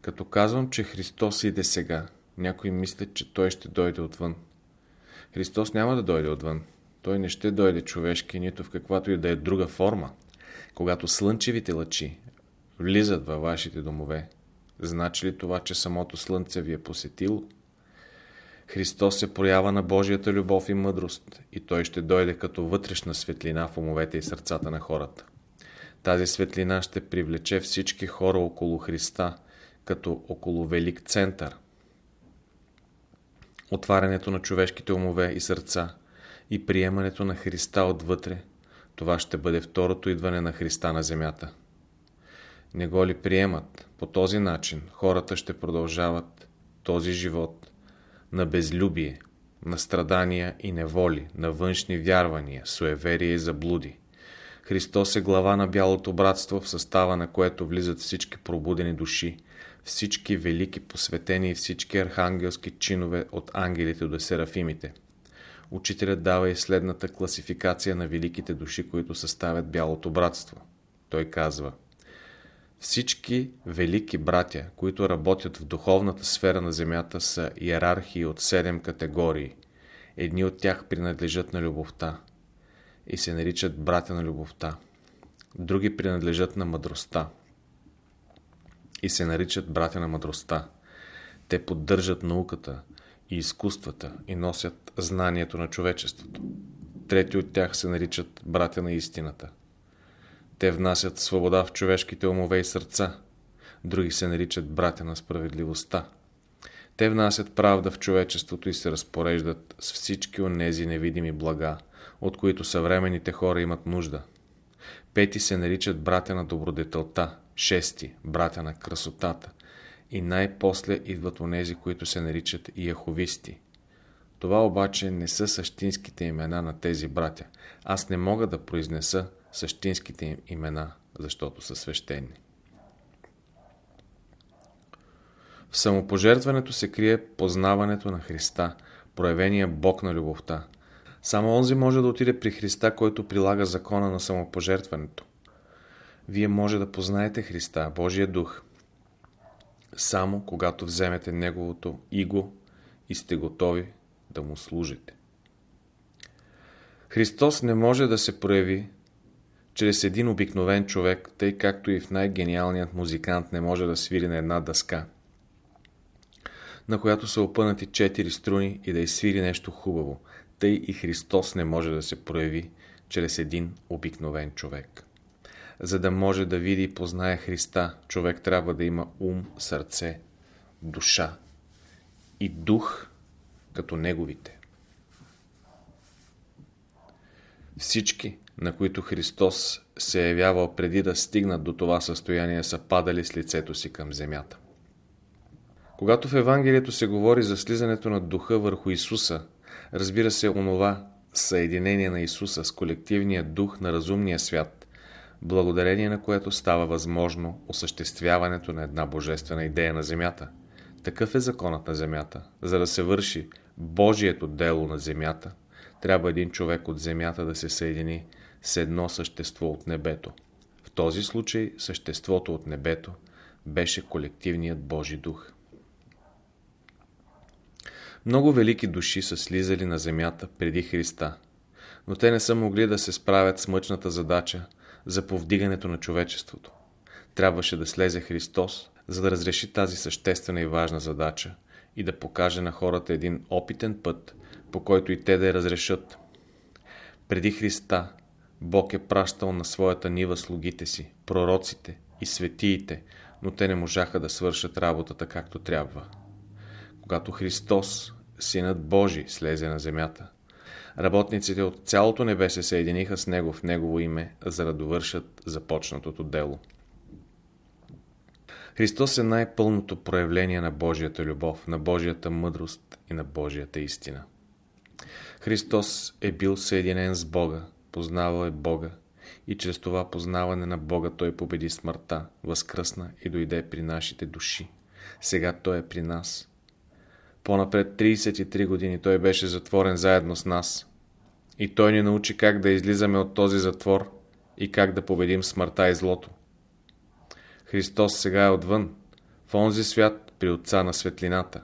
Като казвам, че Христос иде сега, някои мислят, че Той ще дойде отвън. Христос няма да дойде отвън. Той не ще дойде човешки, нито в каквато и да е друга форма, Когато слънчевите лъчи влизат във вашите домове, значи ли това, че самото слънце ви е посетило? Христос се проява на Божията любов и мъдрост и Той ще дойде като вътрешна светлина в умовете и сърцата на хората. Тази светлина ще привлече всички хора около Христа, като около велик център. Отварянето на човешките умове и сърца и приемането на Христа отвътре, това ще бъде второто идване на Христа на земята. Не го ли приемат по този начин, хората ще продължават този живот на безлюбие, на страдания и неволи, на външни вярвания, суеверие и заблуди. Христос е глава на бялото братство, в състава на което влизат всички пробудени души, всички велики посветени и всички архангелски чинове от ангелите до серафимите. Учителят дава и следната класификация на великите души, които съставят бялото братство. Той казва Всички велики братя, които работят в духовната сфера на земята, са иерархии от седем категории. Едни от тях принадлежат на любовта и се наричат братя на любовта. Други принадлежат на мъдростта и се наричат братя на мъдростта. Те поддържат науката и изкуствата и носят знанието на човечеството. Трети от тях се наричат братя на истината. Те внасят свобода в човешките умове и сърца. Други се наричат братя на справедливостта. Те внасят правда в човечеството и се разпореждат с всички онези невидими блага, от които съвременните хора имат нужда. Пети се наричат братя на добродетелта, шести – братя на красотата и най-после идват онези, които се наричат яховисти. Това обаче не са същинските имена на тези братя. Аз не мога да произнеса същинските им имена, защото са свещени. В самопожертването се крие познаването на Христа, проявения Бог на любовта. Само онзи може да отиде при Христа, който прилага закона на самопожертването. Вие може да познаете Христа, Божия дух, само когато вземете Неговото иго и сте готови да му служите. Христос не може да се прояви чрез един обикновен човек, тъй както и в най-гениалният музикант не може да свири на една дъска, на която са опънати четири струни и да изсвири нещо хубаво, тъй и Христос не може да се прояви чрез един обикновен човек. За да може да види и познае Христа, човек трябва да има ум, сърце, душа и дух като неговите. Всички, на които Христос се е явявал преди да стигнат до това състояние, са падали с лицето си към земята. Когато в Евангелието се говори за слизането на духа върху Исуса, разбира се онова съединение на Исуса с колективния дух на разумния свят, благодарение на което става възможно осъществяването на една божествена идея на земята. Такъв е законът на земята. За да се върши Божието дело на земята, трябва един човек от земята да се съедини с едно същество от небето. В този случай съществото от небето беше колективният Божи дух. Много велики души са слизали на земята преди Христа, но те не са могли да се справят с мъчната задача за повдигането на човечеството. Трябваше да слезе Христос, за да разреши тази съществена и важна задача и да покаже на хората един опитен път, по който и те да я разрешат. Преди Христа Бог е пращал на своята нива слугите си, пророците и светиите, но те не можаха да свършат работата както трябва. Когато Христос, Синът Божий, слезе на земята, работниците от цялото небе се съединиха с Него в Негово име, за да довършат започнатото дело. Христос е най-пълното проявление на Божията любов, на Божията мъдрост и на Божията истина. Христос е бил съединен с Бога, познавал е Бога и чрез това познаване на Бога Той победи смъртта, възкръсна и дойде при нашите души. Сега Той е при нас. По-напред 33 години Той беше затворен заедно с нас. И Той ни научи как да излизаме от този затвор и как да победим смъртта и злото. Христос сега е отвън, в онзи свят при Отца на светлината.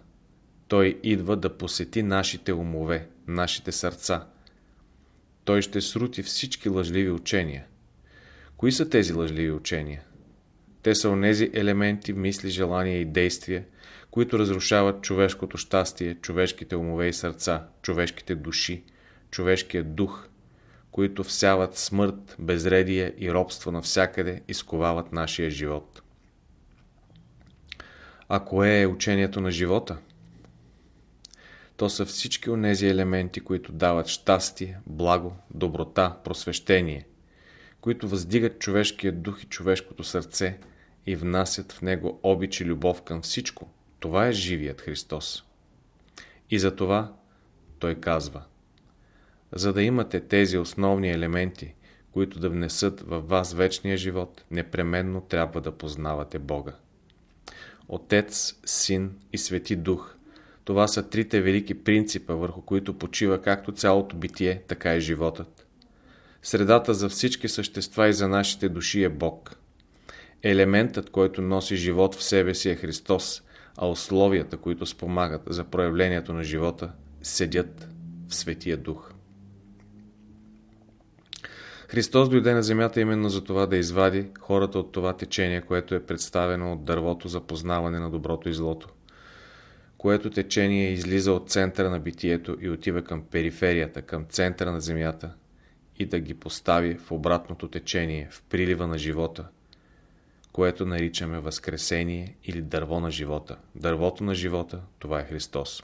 Той идва да посети нашите умове, нашите сърца. Той ще срути всички лъжливи учения. Кои са тези лъжливи учения? Те са онези елементи, мисли, желания и действия, които разрушават човешкото щастие, човешките умове и сърца, човешките души, човешкия дух, които всяват смърт, безредие и робство навсякъде и сковават нашия живот. А кое е учението на живота? То са всички онези елементи, които дават щастие, благо, доброта, просвещение, които въздигат човешкия дух и човешкото сърце и внасят в него обич и любов към всичко. Това е живият Христос. И за това той казва За да имате тези основни елементи, които да внесат във вас вечния живот, непременно трябва да познавате Бога. Отец, Син и Свети Дух. Това са трите велики принципа, върху които почива както цялото битие, така и животът. Средата за всички същества и за нашите души е Бог. Елементът, който носи живот в себе си е Христос, а условията, които спомагат за проявлението на живота, седят в Светия Дух. Христос дойде на земята именно за това да извади хората от това течение, което е представено от дървото за познаване на доброто и злото, което течение излиза от центъра на битието и отива към периферията, към центъра на земята и да ги постави в обратното течение, в прилива на живота, което наричаме възкресение или дърво на живота. Дървото на живота, това е Христос.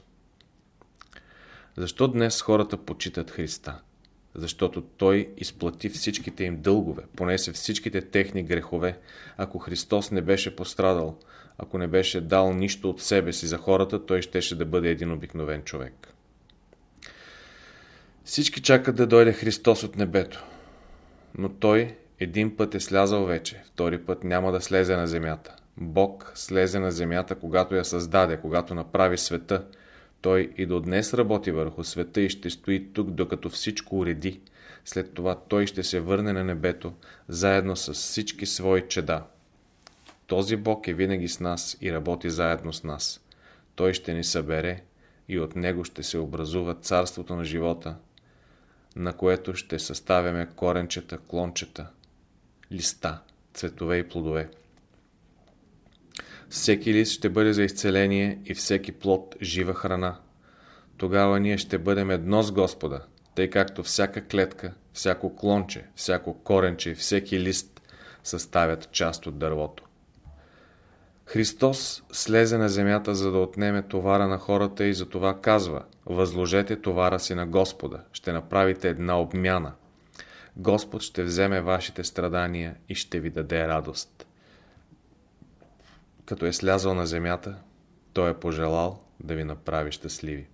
Защо днес хората почитат Христа? защото Той изплати всичките им дългове, понесе всичките техни грехове. Ако Христос не беше пострадал, ако не беше дал нищо от себе си за хората, Той щеше да бъде един обикновен човек. Всички чакат да дойде Христос от небето, но Той един път е слязал вече, втори път няма да слезе на земята. Бог слезе на земята, когато я създаде, когато направи света, той и до днес работи върху света и ще стои тук, докато всичко уреди. След това той ще се върне на небето, заедно с всички свои чеда. Този Бог е винаги с нас и работи заедно с нас. Той ще ни събере и от него ще се образува царството на живота, на което ще съставяме коренчета, клончета, листа, цветове и плодове. Всеки лист ще бъде за изцеление и всеки плод жива храна. Тогава ние ще бъдем едно с Господа, тъй както всяка клетка, всяко клонче, всяко коренче и всеки лист съставят част от дървото. Христос слезе на земята, за да отнеме товара на хората и за това казва Възложете товара си на Господа, ще направите една обмяна. Господ ще вземе вашите страдания и ще ви даде радост като е слязал на земята, той е пожелал да ви направи щастливи.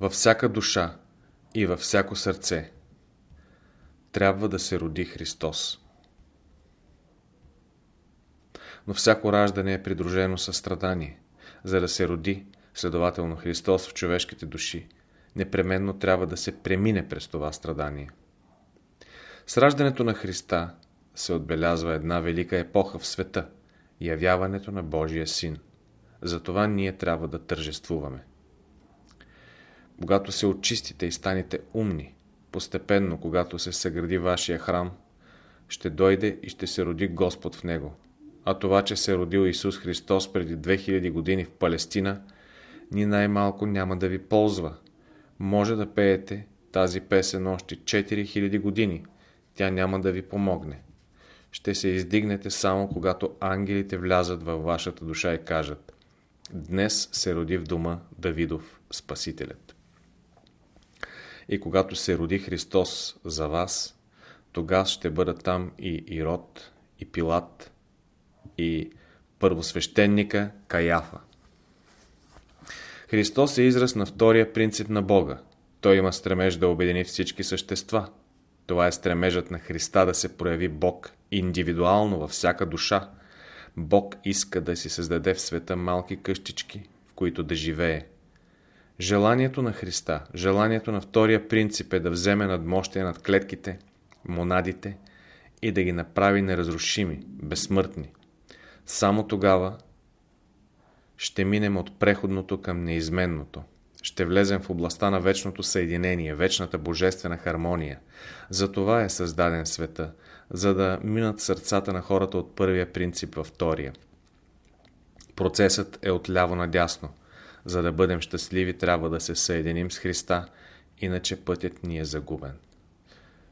Във всяка душа и във всяко сърце трябва да се роди Христос. Но всяко раждане е придружено със страдание. За да се роди, следователно Христос в човешките души, непременно трябва да се премине през това страдание. С раждането на Христа се отбелязва една велика епоха в света – явяването на Божия Син. Затова ние трябва да тържествуваме. Когато се очистите и станете умни, постепенно, когато се съгради вашия храм, ще дойде и ще се роди Господ в него. А това, че се е родил Исус Христос преди 2000 години в Палестина, ни най-малко няма да ви ползва. Може да пеете тази песен още 4000 години. Тя няма да ви помогне ще се издигнете само когато ангелите влязат във вашата душа и кажат Днес се роди в дома Давидов Спасителят. И когато се роди Христос за вас, тогава ще бъдат там и Ирод, и Пилат, и първосвещеника Каяфа. Христос е израз на втория принцип на Бога. Той има стремеж да обедини всички същества. Това е стремежът на Христа да се прояви Бог индивидуално във всяка душа. Бог иска да си създаде в света малки къщички, в които да живее. Желанието на Христа, желанието на втория принцип е да вземе надмощие над клетките, монадите и да ги направи неразрушими, безсмъртни. Само тогава ще минем от преходното към неизменното. ще влезем в областта на вечното съединение, вечната божествена хармония. За това е създаден света, за да минат сърцата на хората от първия принцип във втория. Процесът е от ляво надясно. За да бъдем щастливи, трябва да се съединим с Христа, иначе пътят ни е загубен.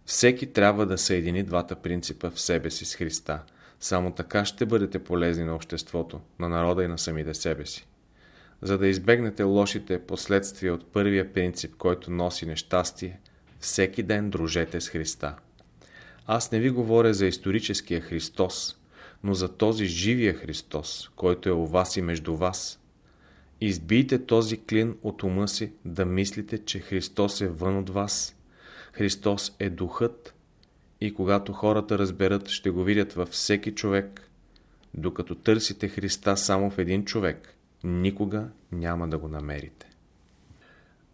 Всеки трябва да съедини двата принципа в себе си с Христа. Само така ще бъдете полезни на обществото, на народа и на самите себе си. За да избегнете лошите последствия от първия принцип, който носи нещастие, всеки ден дружете с Христа. Аз не ви говоря за историческия Христос, но за този живия Христос, който е у вас и между вас. Избийте този клин от ума си да мислите, че Христос е вън от вас. Христос е духът и когато хората разберат, ще го видят във всеки човек. Докато търсите Христа само в един човек, никога няма да го намерите.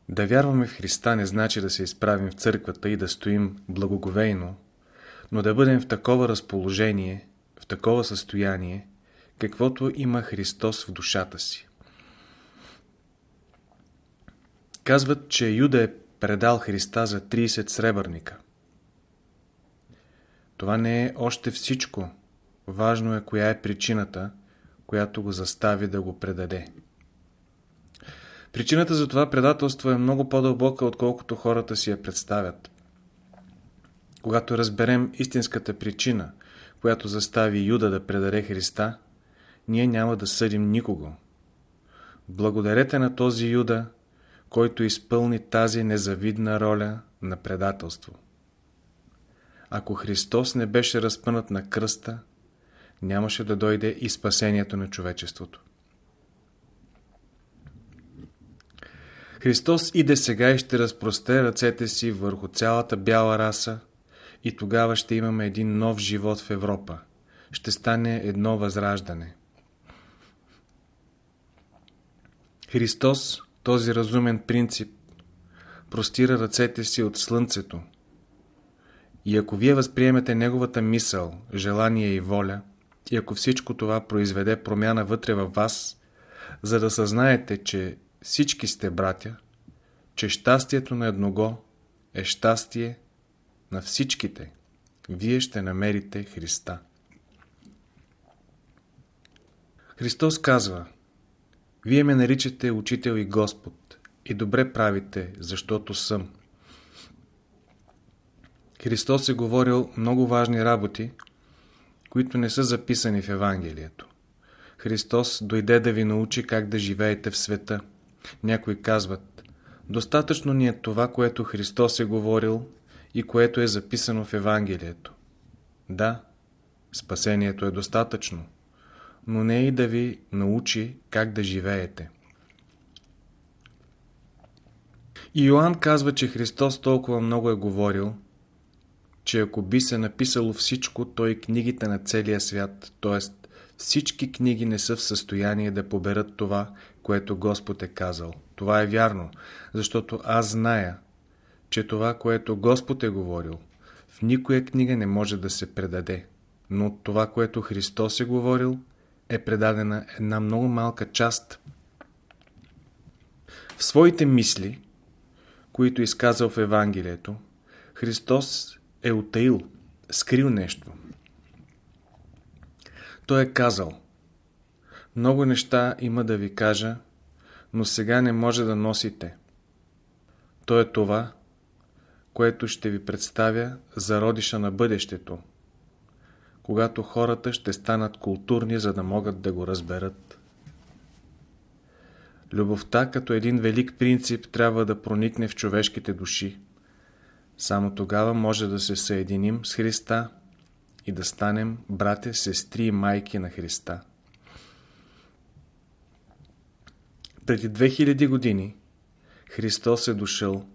Да вярваме в Христа не значи да се изправим в църквата и да стоим благоговейно, но да бъдем в такова разположение, в такова състояние, каквото има Христос в душата си. Казват, че Юда е предал Христа за 30 сребърника. Това не е още всичко. Важно е коя е причината, която го застави да го предаде. Причината за това предателство е много по-дълбока, отколкото хората си я представят. Когато разберем истинската причина, която застави Юда да предаде Христа, ние няма да съдим никого. Благодарете на този Юда, който изпълни тази незавидна роля на предателство. Ако Христос не беше разпънат на кръста, нямаше да дойде и спасението на човечеството. Христос иде сега и ще разпросте ръцете си върху цялата бяла раса и тогава ще имаме един нов живот в Европа. Ще стане едно възраждане. Христос, този разумен принцип, простира ръцете си от Слънцето. И ако вие възприемете Неговата мисъл, желание и воля, и ако всичко това произведе промяна вътре във вас, за да съзнаете, че всички сте братя, че щастието на едного е щастие на всичките, вие ще намерите Христа. Христос казва, вие ме наричате Учител и Господ и добре правите, защото съм. Христос е говорил много важни работи, които не са записани в Евангелието. Христос дойде да ви научи как да живеете в света. Някои казват, достатъчно ни е това, което Христос е говорил и което е записано в Евангелието. Да, спасението е достатъчно, но не и да ви научи как да живеете. И Йоанн казва, че Христос толкова много е говорил, че ако би се написало всичко, то и книгите на целия свят, т.е. всички книги не са в състояние да поберат това, което Господ е казал. Това е вярно, защото аз зная, че това, което Господ е говорил, в никоя книга не може да се предаде. Но това, което Христос е говорил, е предадена една много малка част. В своите мисли, които изказал в Евангелието, Христос е утаил, скрил нещо. Той е казал Много неща има да ви кажа, но сега не може да носите. То е това, което ще ви представя за родиша на бъдещето, когато хората ще станат културни, за да могат да го разберат. Любовта като един велик принцип трябва да проникне в човешките души. Само тогава може да се съединим с Христа и да станем брате, сестри и майки на Христа. Преди 2000 години Христос е дошъл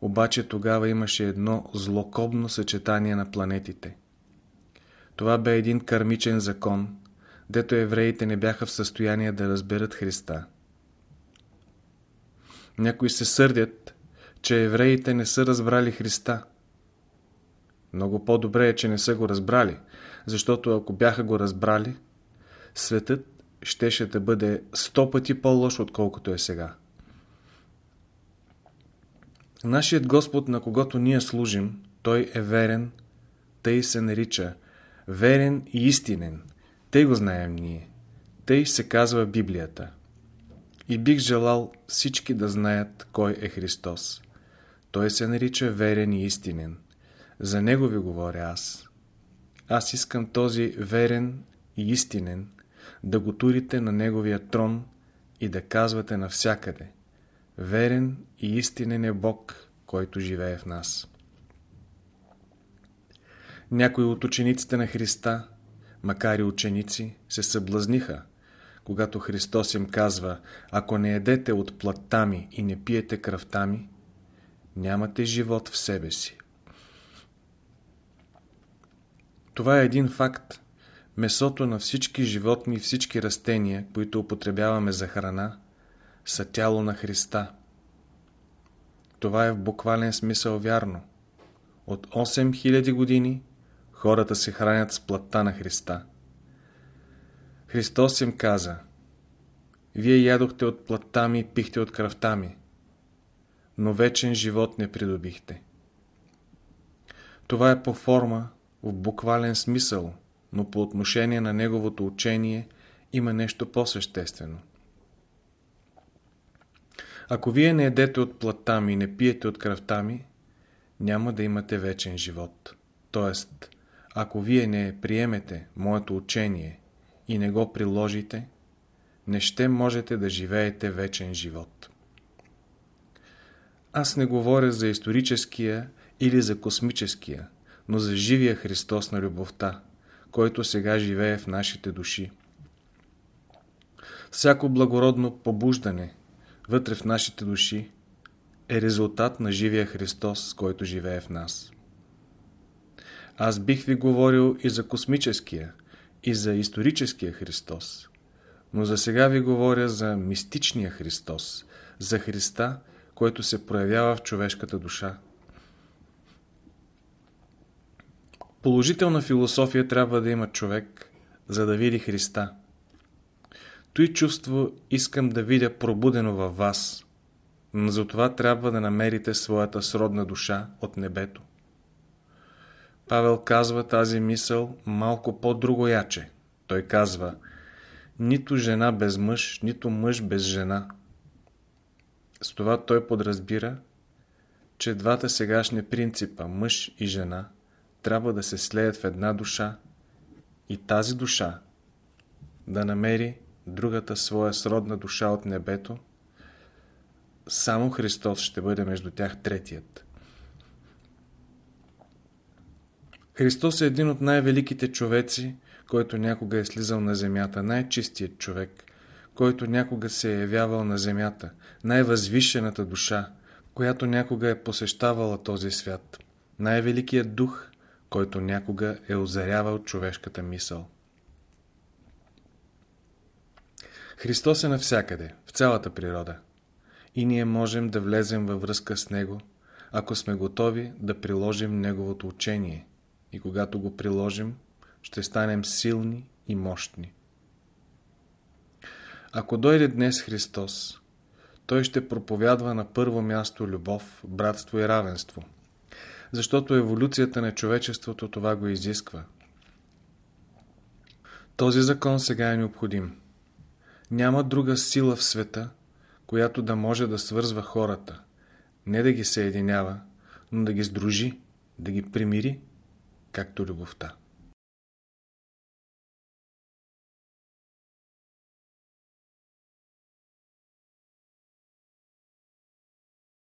обаче тогава имаше едно злокобно съчетание на планетите. Това бе един кармичен закон, дето евреите не бяха в състояние да разберат Христа. Някои се сърдят, че евреите не са разбрали Христа. Много по-добре е, че не са го разбрали, защото ако бяха го разбрали, светът щеше да бъде сто пъти по-лош, отколкото е сега. Нашият Господ, на когото ние служим, Той е верен, тъй се нарича верен и истинен. Тъй го знаем ние. Тъй се казва Библията. И бих желал всички да знаят кой е Христос. Той се нарича верен и истинен. За Него ви говоря аз. Аз искам този верен и истинен да го турите на Неговия трон и да казвате навсякъде. Верен и истинен е Бог, който живее в нас. Някои от учениците на Христа, макар и ученици, се съблазниха, когато Христос им казва, ако не едете от плътта ми и не пиете кръвта ми, нямате живот в себе си. Това е един факт. Месото на всички животни и всички растения, които употребяваме за храна, са тяло на Христа. Това е в буквален смисъл вярно. От 8000 години хората се хранят с плътта на Христа. Христос им каза Вие ядохте от плътта ми и пихте от кръвта ми, но вечен живот не придобихте. Това е по форма, в буквален смисъл, но по отношение на неговото учение има нещо по-съществено. Ако вие не едете от плътта ми и не пиете от кръвта ми, няма да имате вечен живот. Тоест, ако вие не приемете моето учение и не го приложите, не ще можете да живеете вечен живот. Аз не говоря за историческия или за космическия, но за живия Христос на любовта, който сега живее в нашите души. Всяко благородно побуждане вътре в нашите души е резултат на живия Христос, който живее в нас. Аз бих ви говорил и за космическия, и за историческия Христос, но за сега ви говоря за мистичния Христос, за Христа, който се проявява в човешката душа. Положителна философия трябва да има човек, за да види Христа. Той чувство искам да видя пробудено във вас, но затова трябва да намерите своята сродна душа от небето. Павел казва тази мисъл малко по-другояче. Той казва нито жена без мъж, нито мъж без жена. С това той подразбира, че двата сегашни принципа мъж и жена – трябва да се слеят в една душа и тази душа да намери другата своя сродна душа от небето, само Христос ще бъде между тях третият. Христос е един от най-великите човеци, който някога е слизал на земята, най-чистият човек, който някога се е явявал на земята, най-възвишената душа, която някога е посещавала този свят, най-великият дух, който някога е озарявал човешката мисъл. Христос е навсякъде, в цялата природа. И ние можем да влезем във връзка с Него, ако сме готови да приложим Неговото учение. И когато го приложим, ще станем силни и мощни. Ако дойде днес Христос, Той ще проповядва на първо място любов, братство и равенство – защото еволюцията на човечеството това го изисква. Този закон сега е необходим. Няма друга сила в света, която да може да свързва хората, не да ги съединява, но да ги сдружи, да ги примири, както любовта.